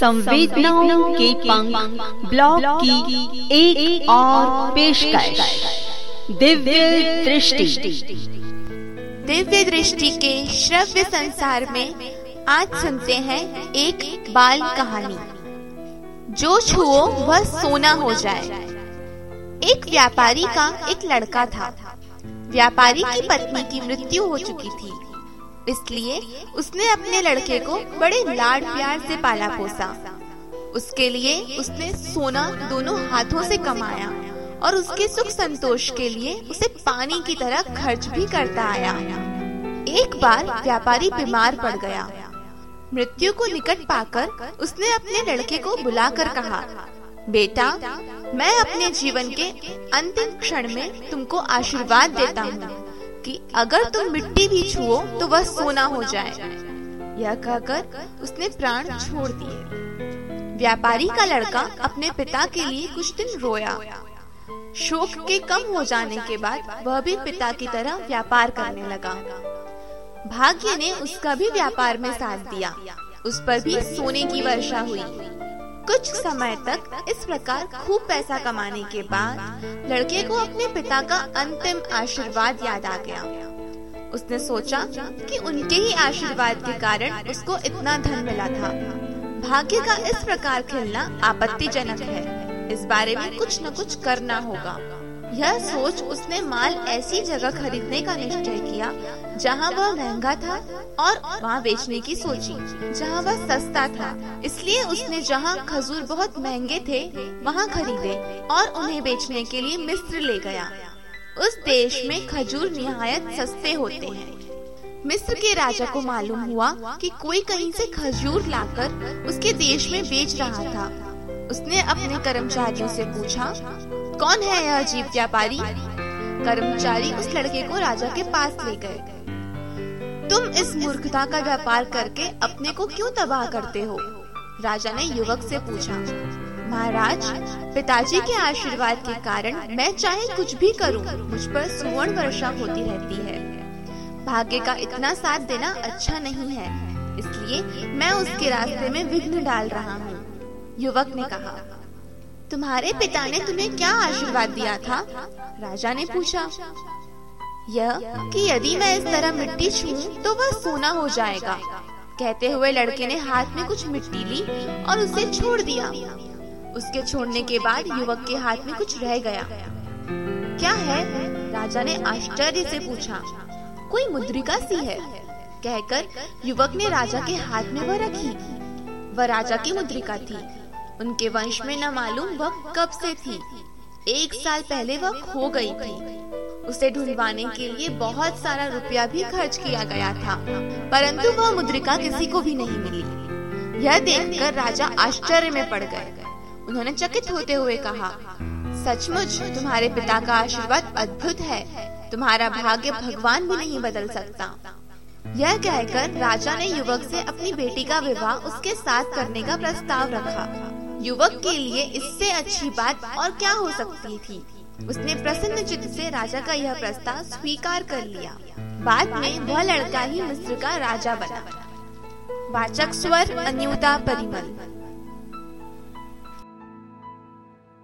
संवेदनाओं के पंख ब्लॉग की एक, एक और पेशकश। दिव्य दृष्टि। दिव्य दृष्टि के श्रव्य संसार में आज सुनते हैं एक बाल कहानी। जो छुओ वह सोना हो जाए। एक व्यापारी का एक लड़का था। व्यापारी की पत्नी की मृत्यु हो चुकी थी। इसलिए उसने अपने लड़के को बड़े लाड प्यार से पाला पोसा। उसके लिए उसने सोना दोनों हाथों से कमाया और उसके सुख संतोष के लिए उसे पानी की तरह खर्च भी करता आया। एक बार व्यापारी बीमार पड़ गया। मृत्यु को निकट पाकर उसने अपने लड़के को बुलाकर कहा, बेटा, मैं अपने जीवन के अंतिम क्षण में तुमको आशीर्वाद देता हूँ। कि अगर तुम मिट्टी भी छुओ तो वह सोना हो जाए। यह कहकर उसने प्राण छोड़ दिए। व्यापारी का लड़का अपने पिता के लिए कुछ दिन रोया। शोक के कम हो जाने के बाद वह भी पिता की तरह व्यापार करने लगा। भाग्य ने उसका भी व्यापार में साथ दिया। उस पर भी सोने की वर्षा हुई। कुछ समय तक इस प्रकार खूब पैसा कमाने के बाद लड़के को अपने पिता का अंतिम आशीर्वाद याद आ गया। उसने सोचा कि उनके ही आशीर्वाद के कारण उसको इतना धन मिला था। भाग्य का इस प्रकार खिलना आपत्तिजनक है। इस बारे में कुछ न कुछ करना होगा। यह सोच उसने माल ऐसी जगह खरीदने का निश्चय किया जहाँ वह महँगा था और वहाँ बेचने की सोची। जहाँ वह सस्ता था, इसलिए उसने जहाँ खजूर बहुत महँगे थे, वहाँ खरीदे और उन्हें बेचने के लिए मिस्र ले गया। उस देश में खजूर निहायत सस्ते होते हैं। मिस्र के राजा को मालूम हुआ कि कोई कहीं से खजूर लाकर उसके देश में बेच रहा था। उसने अपने कर्मचारियों से पूछा, कौन है यह अजीब व्यापारी? कर्मचारी उस लड़के को राजा के पास ले गए। तुम इस मूर्खता का व्यापार करके अपने को क्यों तबाह करते हो? राजा ने युवक से पूछा महाराज पिताजी के आशीर्वाद के कारण मैं चाहे कुछ भी करूँ, मुझ पर सुवर्ण वर्षा होती रहती है। भाग्य का इतना साथ देना अच्छा नहीं है इसलिए मैं उसके रास्ते में विघ्न डाल रहा हूँ। युवक ने कहा तुम्हारे पिता ने तुम्हें क्या आशीर्वाद दिया था? राजा ने पूछा यह कि यदि मैं इस तरह मिट्टी छू तो वह सोना हो जाएगा। कहते हुए लड़के ने हाथ में कुछ मिट्टी ली और उसे छोड़ दिया। उसके छोड़ने के बाद युवक के हाथ में कुछ रह गया। क्या है? राजा ने आश्चर्य से पूछा। कोई मुद्रिका सी है? कहकर युवक ने राजा के हाथ में वह रखी। वह राजा की मुद्रिका थी। उनके वंश में न मालूम वह कब से थी। एक साल पहले वह खो गई थी। उसे ढूंढवाने के लिए बहुत सारा रुपया भी खर्च किया गया था, परंतु वह मुद्रिका किसी को भी नहीं मिली। यह देखकर राजा आश्चर्य में पड़ गए। उन्होंने चकित होते हुए कहा, सचमुच, तुम्हारे पिता का आशीर्वाद अद्भुत है। तुम्हारा भाग्य भगवान भी नहीं बदल सकता। यह कहकर राजा ने युवक से अपनी बेटी का विवाह उसके साथ करने का प्रस्ताव रखा। युवक के लिए इससे अच्छी बात और क्या हो सकती थी? उसने प्रसन्न चित्त से राजा का यह प्रस्ताव स्वीकार कर लिया। बाद में वह लड़का ही मिस्र का राजा बना। वाचक स्वर, अन्यूता परिमल।